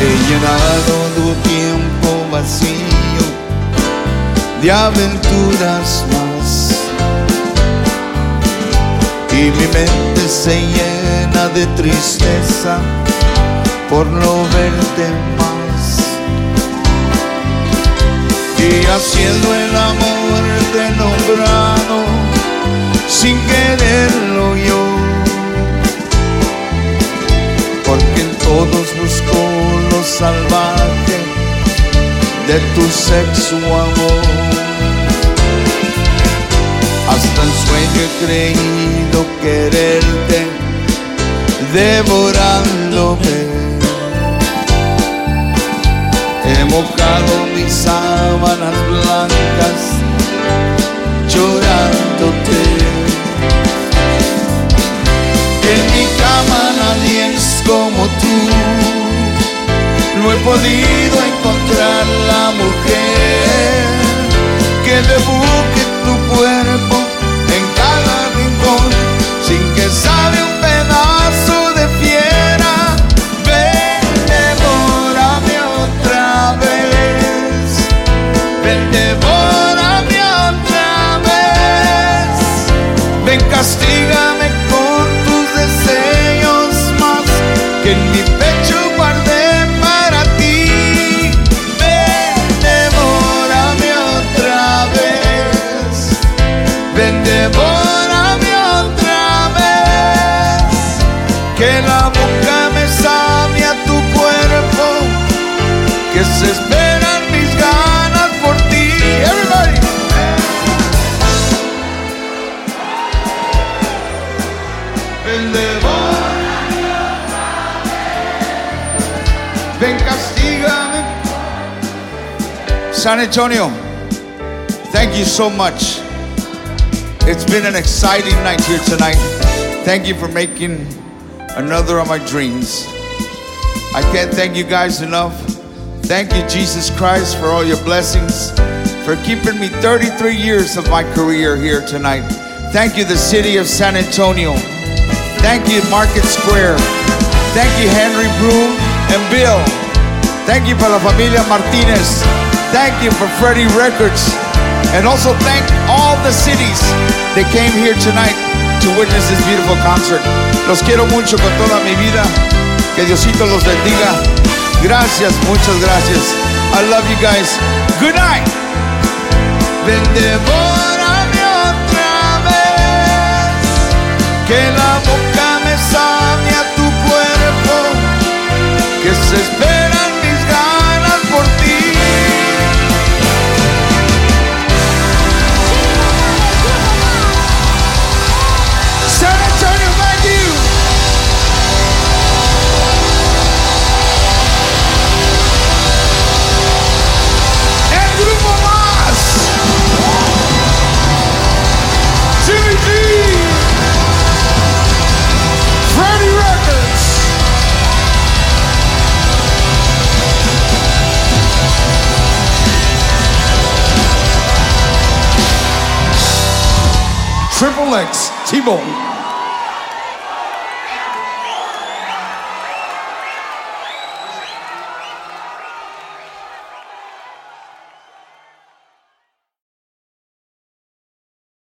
He llenado tu tiempo vacío de aventuras más. Y mi mente se llena de tristeza por no verte más. Y haciendo el amor te nombrado sin quererlo yo. Salvaje de tu sexo amor. Hasta el sueño he creído quererte, devorándome. He mojado mis sábanas No Que se esperan mis ganas por ti. Everybody. Ven, devórame Ven, castígame. San Antonio, thank you so much. It's been an exciting night here tonight. Thank you for making another of my dreams. I can't thank you guys enough. Thank you, Jesus Christ, for all your blessings, for keeping me 33 years of my career here tonight. Thank you, the city of San Antonio. Thank you, Market Square. Thank you, Henry Broom and Bill. Thank you for la familia Martinez. Thank you for Freddie Records. And also thank all the cities that came here tonight to witness this beautiful concert. Los quiero mucho con toda mi vida. Que Diosito los bendiga. Gracias, muchas gracias. I love you guys. Good night. Triple X T-Bone.